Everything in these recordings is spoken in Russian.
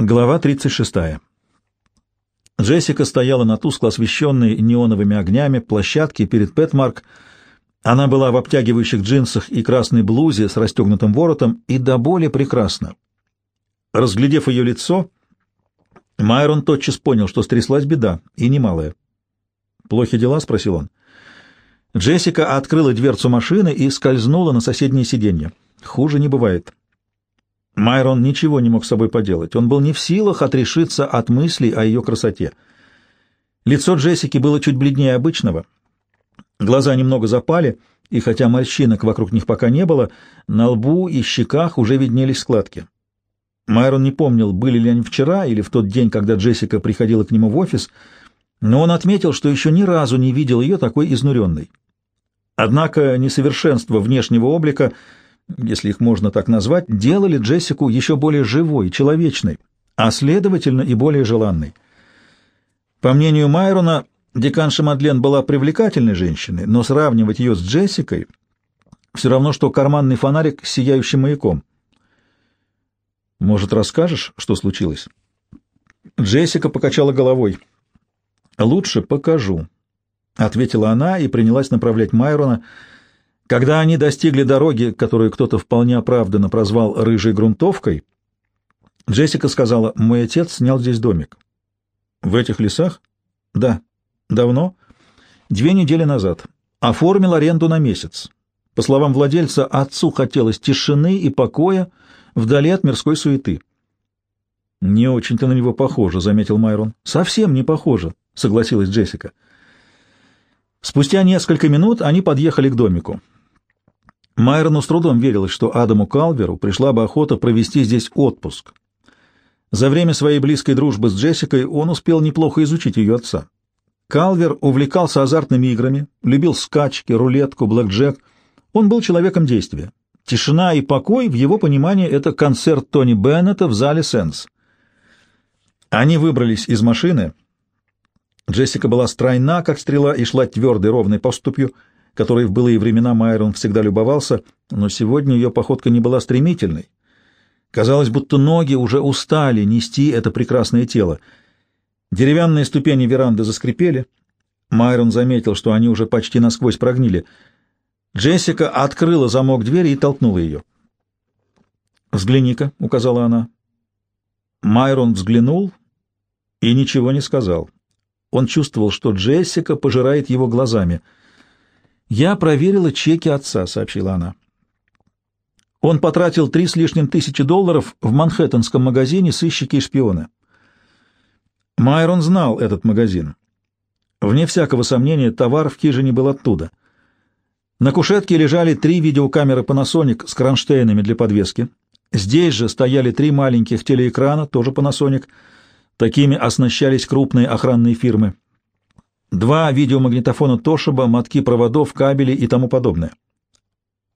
Глава 36. Джессика стояла на тускло освещенной неоновыми огнями площадке перед Пэтмарк. Она была в обтягивающих джинсах и красной блузе с расстегнутым воротом и до боли прекрасна. Разглядев ее лицо, Майрон тотчас понял, что стряслась беда, и немалая. «Плохи дела?» — спросил он. Джессика открыла дверцу машины и скользнула на соседнее сиденье. «Хуже не бывает». Майрон ничего не мог с собой поделать. Он был не в силах отрешиться от мыслей о ее красоте. Лицо Джессики было чуть бледнее обычного. Глаза немного запали, и хотя морщинок вокруг них пока не было, на лбу и щеках уже виднелись складки. Майрон не помнил, были ли они вчера или в тот день, когда Джессика приходила к нему в офис, но он отметил, что еще ни разу не видел ее такой изнуренной. Однако несовершенство внешнего облика — если их можно так назвать, делали Джессику еще более живой, человечной, а следовательно и более желанной. По мнению Майрона, деканша Мадлен была привлекательной женщиной, но сравнивать ее с Джессикой все равно, что карманный фонарик с сияющим маяком. «Может, расскажешь, что случилось?» Джессика покачала головой. «Лучше покажу», — ответила она и принялась направлять Майрона, — когда они достигли дороги, которую кто-то вполне оправданно прозвал «рыжей грунтовкой», Джессика сказала, «Мой отец снял здесь домик». «В этих лесах?» «Да». «Давно?» «Две недели назад. Оформил аренду на месяц. По словам владельца, отцу хотелось тишины и покоя вдали от мирской суеты». «Не очень-то на него похоже», — заметил Майрон. «Совсем не похоже», — согласилась Джессика. Спустя несколько минут они подъехали к домику. Майрону с трудом верилось, что Адаму Калверу пришла бы охота провести здесь отпуск. За время своей близкой дружбы с Джессикой он успел неплохо изучить ее отца. Калвер увлекался азартными играми, любил скачки, рулетку, блэкджек. Он был человеком действия. Тишина и покой, в его понимании, это концерт Тони Беннета в зале «Сенс». Они выбрались из машины. Джессика была стройна, как стрела, и шла твердой ровной поступью — которой в былые времена Майрон всегда любовался, но сегодня ее походка не была стремительной. Казалось, будто ноги уже устали нести это прекрасное тело. Деревянные ступени веранды заскрипели. Майрон заметил, что они уже почти насквозь прогнили. Джессика открыла замок двери и толкнула ее. «Взгляни-ка», — указала она. Майрон взглянул и ничего не сказал. Он чувствовал, что Джессика пожирает его глазами — «Я проверила чеки отца», — сообщила она. Он потратил три с лишним тысячи долларов в манхэттенском магазине «Сыщики и шпионы». Майрон знал этот магазин. Вне всякого сомнения, товар в хижине был оттуда. На кушетке лежали три видеокамеры Panasonic с кронштейнами для подвески. Здесь же стояли три маленьких телеэкрана, тоже Panasonic. Такими оснащались крупные охранные фирмы. Два видеомагнитофона Тошиба, мотки проводов, кабели и тому подобное.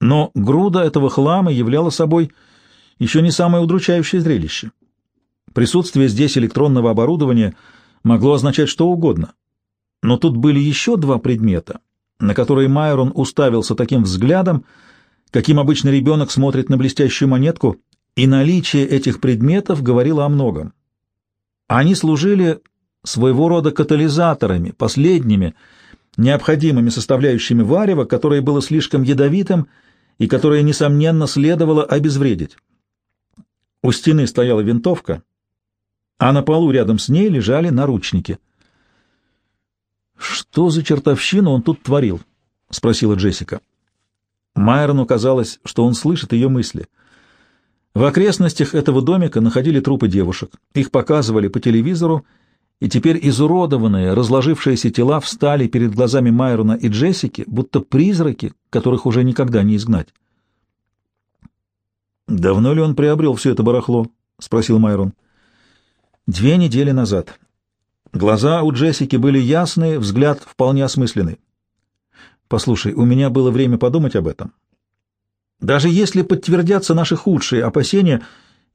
Но груда этого хлама являла собой еще не самое удручающее зрелище. Присутствие здесь электронного оборудования могло означать что угодно. Но тут были еще два предмета, на которые Майрон уставился таким взглядом, каким обычно ребенок смотрит на блестящую монетку, и наличие этих предметов говорило о многом. Они служили своего рода катализаторами, последними, необходимыми составляющими варева, которое было слишком ядовитым и которое, несомненно, следовало обезвредить. У стены стояла винтовка, а на полу рядом с ней лежали наручники. «Что за чертовщину он тут творил?» — спросила Джессика. Майрону казалось, что он слышит ее мысли. В окрестностях этого домика находили трупы девушек. Их показывали по телевизору, и теперь изуродованные, разложившиеся тела встали перед глазами Майрона и Джессики, будто призраки, которых уже никогда не изгнать. «Давно ли он приобрел все это барахло?» — спросил Майрон. «Две недели назад. Глаза у Джессики были ясные, взгляд вполне осмысленный. Послушай, у меня было время подумать об этом. Даже если подтвердятся наши худшие опасения,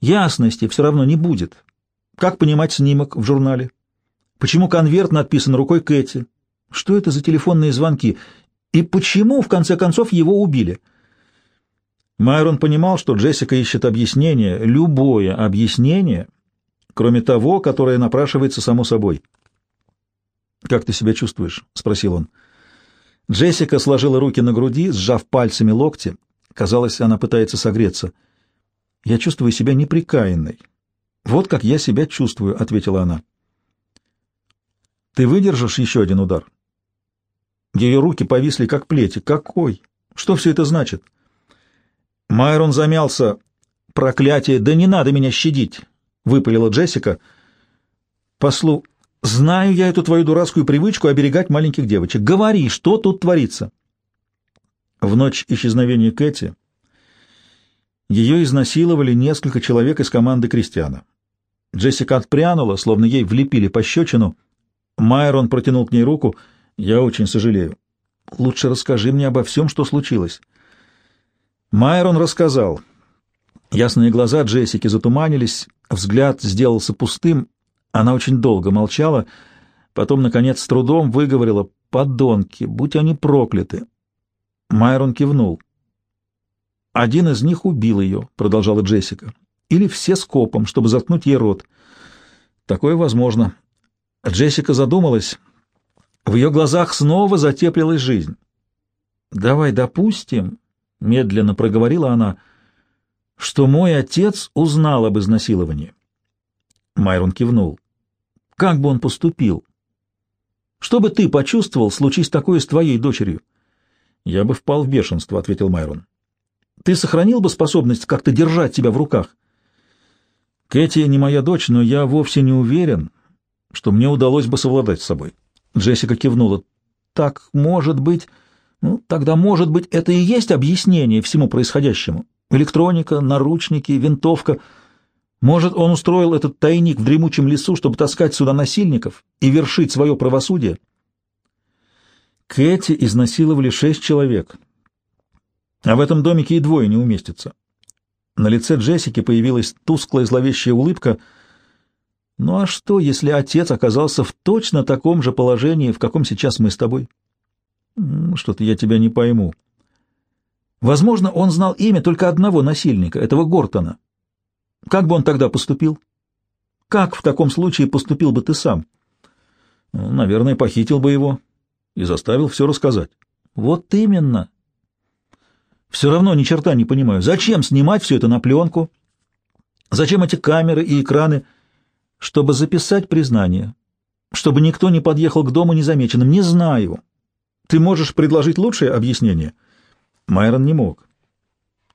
ясности все равно не будет. Как понимать снимок в журнале?» Почему конверт написан рукой Кэти? Что это за телефонные звонки? И почему, в конце концов, его убили? Майрон понимал, что Джессика ищет объяснение, любое объяснение, кроме того, которое напрашивается само собой. «Как ты себя чувствуешь?» — спросил он. Джессика сложила руки на груди, сжав пальцами локти. Казалось, она пытается согреться. «Я чувствую себя неприкаянной. Вот как я себя чувствую», — ответила она. «Ты выдержишь еще один удар?» Ее руки повисли, как плети. «Какой? Что все это значит?» Майрон замялся. «Проклятие! Да не надо меня щадить!» — выпалила Джессика. «Послу, знаю я эту твою дурацкую привычку оберегать маленьких девочек. Говори, что тут творится?» В ночь исчезновения Кэти ее изнасиловали несколько человек из команды Кристиана. Джессика отпрянула, словно ей влепили пощечину. Майрон протянул к ней руку. «Я очень сожалею. Лучше расскажи мне обо всем, что случилось». Майрон рассказал. Ясные глаза Джессики затуманились, взгляд сделался пустым. Она очень долго молчала, потом, наконец, с трудом выговорила «Подонки, будь они прокляты!» Майрон кивнул. «Один из них убил ее», — продолжала Джессика. «Или все скопом, чтобы заткнуть ей рот. Такое возможно». Джессика задумалась. В ее глазах снова затеплилась жизнь. «Давай допустим», — медленно проговорила она, — что мой отец узнал об изнасиловании. Майрон кивнул. Как бы он поступил? Что бы ты почувствовал, случись такое с твоей дочерью? Я бы впал в бешенство, — ответил Майрон. Ты сохранил бы способность как-то держать себя в руках? Кэти не моя дочь, но я вовсе не уверен, что мне удалось бы совладать с собой. Джессика кивнула. Так, может быть... Ну, тогда, может быть, это и есть объяснение всему происходящему. Электроника, наручники, винтовка. Может, он устроил этот тайник в дремучем лесу, чтобы таскать сюда насильников и вершить свое правосудие? Кэти изнасиловали шесть человек. А в этом домике и двое не уместятся. На лице Джессики появилась тусклая зловещая улыбка. Ну а что, если отец оказался в точно таком же положении, в каком сейчас мы с тобой? Что-то я тебя не пойму. Возможно, он знал имя только одного насильника, этого Гортона. Как бы он тогда поступил? Как в таком случае поступил бы ты сам? Ну, наверное, похитил бы его и заставил все рассказать. Вот именно. Все равно ни черта не понимаю. Зачем снимать все это на пленку? Зачем эти камеры и экраны? Чтобы записать признание. Чтобы никто не подъехал к дому незамеченным. Не знаю. Ты можешь предложить лучшее объяснение? Майрон не мог.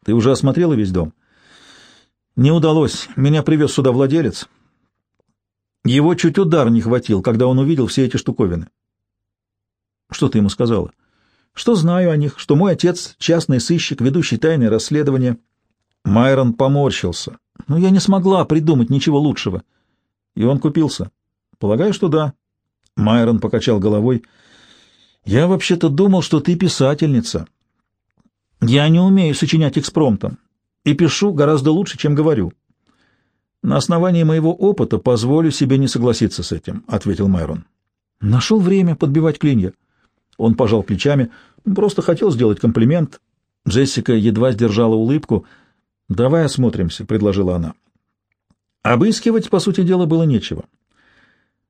Ты уже осмотрела весь дом? Не удалось. Меня привез сюда владелец. Его чуть удар не хватил, когда он увидел все эти штуковины. Что ты ему сказала? Что знаю о них, что мой отец — частный сыщик, ведущий тайное расследование. Майрон поморщился. Но я не смогла придумать ничего лучшего. И он купился. Полагаю, что да. Майрон покачал головой. Я вообще-то думал, что ты писательница. Я не умею сочинять экспромтом и пишу гораздо лучше, чем говорю. На основании моего опыта позволю себе не согласиться с этим, — ответил Майрон. Нашел время подбивать клинья. Он пожал плечами. Просто хотел сделать комплимент. Джессика едва сдержала улыбку. «Давай осмотримся», — предложила она. Обыскивать, по сути дела, было нечего.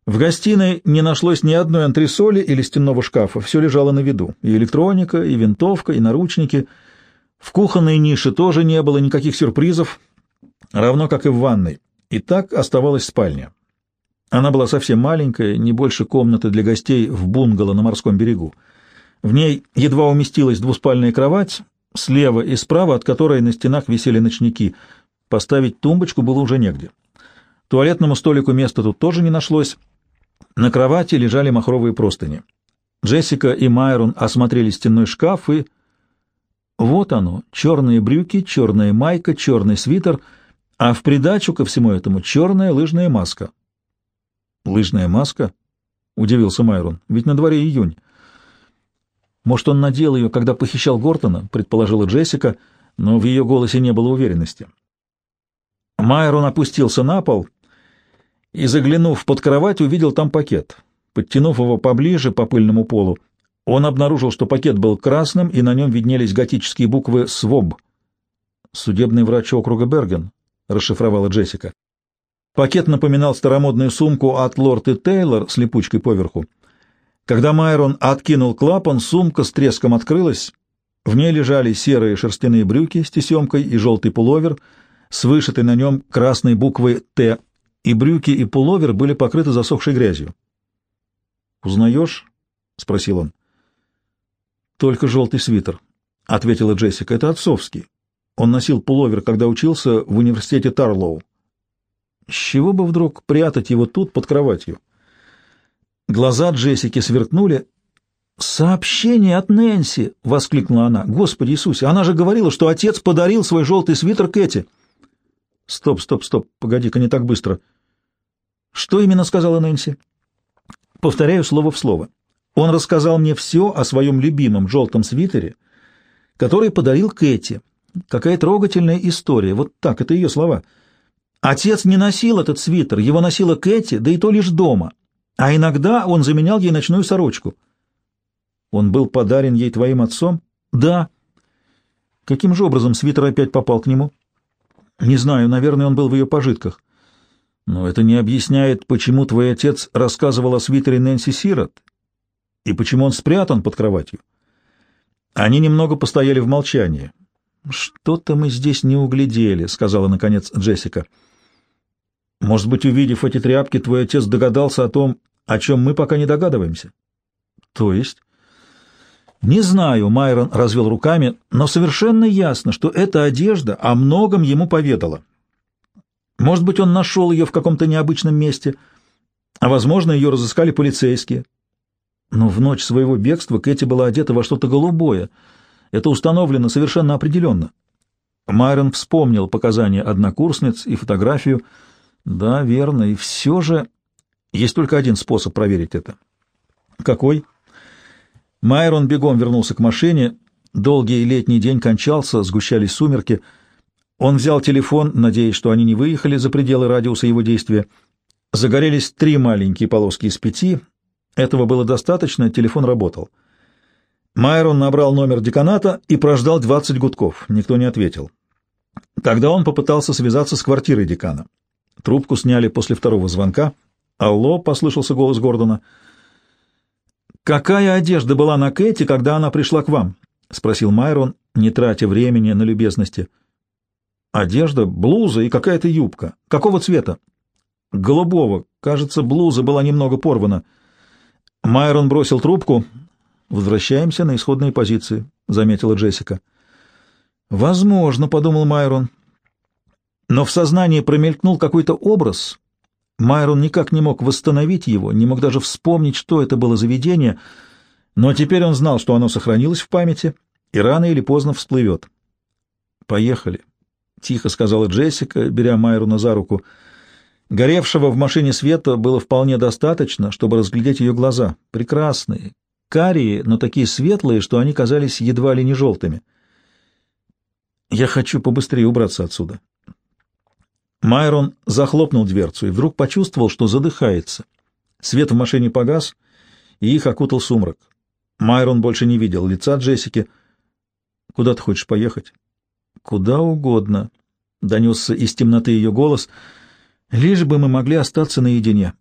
В гостиной не нашлось ни одной антресоли или стенного шкафа, все лежало на виду. И электроника, и винтовка, и наручники. В кухонной нише тоже не было никаких сюрпризов, равно как и в ванной. И так оставалась спальня. Она была совсем маленькая, не больше комнаты для гостей в бунгало на морском берегу. В ней едва уместилась двуспальная кровать, слева и справа от которой на стенах висели ночники. Поставить тумбочку было уже негде. Туалетному столику места тут тоже не нашлось, на кровати лежали махровые простыни. Джессика и Майрон осмотрели стенной шкаф и... Вот оно, черные брюки, черная майка, черный свитер, а в придачу ко всему этому черная лыжная маска. «Лыжная маска?» — удивился Майрон. «Ведь на дворе июнь». «Может, он надел ее, когда похищал Гортона?» — предположила Джессика, но в ее голосе не было уверенности. Майрон опустился на пол и, заглянув под кровать, увидел там пакет. Подтянув его поближе по пыльному полу, он обнаружил, что пакет был красным, и на нем виднелись готические буквы «СВОБ». «Судебный врач округа Берген», — расшифровала Джессика. Пакет напоминал старомодную сумку от Лорд и Тейлор с липучкой поверху. Когда Майрон откинул клапан, сумка с треском открылась. В ней лежали серые шерстяные брюки с тесемкой и желтый пуловер с вышитой на нем красной буквой «Т», и брюки и пуловер были покрыты засохшей грязью. «Узнаешь?» — спросил он. «Только желтый свитер», — ответила Джессика. «Это отцовский. Он носил пуловер, когда учился в университете Тарлоу. С чего бы вдруг прятать его тут, под кроватью?» Глаза Джессики сверкнули. «Сообщение от Нэнси!» — воскликнула она. «Господи Иисусе, она же говорила, что отец подарил свой желтый свитер Кэти!» «Стоп, стоп, стоп, погоди-ка, не так быстро!» «Что именно сказала Нэнси?» «Повторяю слово в слово. Он рассказал мне все о своем любимом желтом свитере, который подарил Кэти. Какая трогательная история. Вот так, это ее слова. Отец не носил этот свитер, его носила Кэти, да и то лишь дома. А иногда он заменял ей ночную сорочку. Он был подарен ей твоим отцом? Да. Каким же образом свитер опять попал к нему? Не знаю, наверное, он был в ее пожитках. Но это не объясняет, почему твой отец рассказывал о свитере Нэнси Сирот и почему он спрятан под кроватью. Они немного постояли в молчании. «Что-то мы здесь не углядели», — сказала, наконец, Джессика. «Может быть, увидев эти тряпки, твой отец догадался о том, о чем мы пока не догадываемся?» «То есть?» «Не знаю», — Майрон развел руками, — «но совершенно ясно, что эта одежда о многом ему поведала. Может быть, он нашел ее в каком-то необычном месте, а, возможно, ее разыскали полицейские. Но в ночь своего бегства Кэти была одета во что-то голубое. Это установлено совершенно определенно. Майрон вспомнил показания однокурсниц и фотографию. Да, верно, и все же есть только один способ проверить это. Какой? Майрон бегом вернулся к машине. Долгий летний день кончался, сгущались сумерки. Он взял телефон, надеясь, что они не выехали за пределы радиуса его действия. Загорелись три маленькие полоски из пяти — этого было достаточно, телефон работал. Майрон набрал номер деканата и прождал 20 гудков. Никто не ответил. Тогда он попытался связаться с квартирой декана. Трубку сняли после второго звонка. «Алло», — послышался голос Гордона. «Какая одежда была на Кэти, когда она пришла к вам?» — спросил Майрон, не тратя времени на любезности. «Одежда, блуза и какая-то юбка. Какого цвета?» «Голубого. Кажется, блуза была немного порвана». Майрон бросил трубку. «Возвращаемся на исходные позиции», — заметила Джессика. «Возможно», — подумал Майрон. Но в сознании промелькнул какой-то образ. Майрон никак не мог восстановить его, не мог даже вспомнить, что это было за видение, но теперь он знал, что оно сохранилось в памяти и рано или поздно всплывет. «Поехали», — тихо сказала Джессика, беря Майрона за руку, — Горевшего в машине света было вполне достаточно, чтобы разглядеть ее глаза. Прекрасные, карие, но такие светлые, что они казались едва ли не желтыми. «Я хочу побыстрее убраться отсюда». Майрон захлопнул дверцу и вдруг почувствовал, что задыхается. Свет в машине погас, и их окутал сумрак. Майрон больше не видел лица Джессики. «Куда ты хочешь поехать?» «Куда угодно», — донесся из темноты ее голос — Лишь бы мы могли остаться наедине.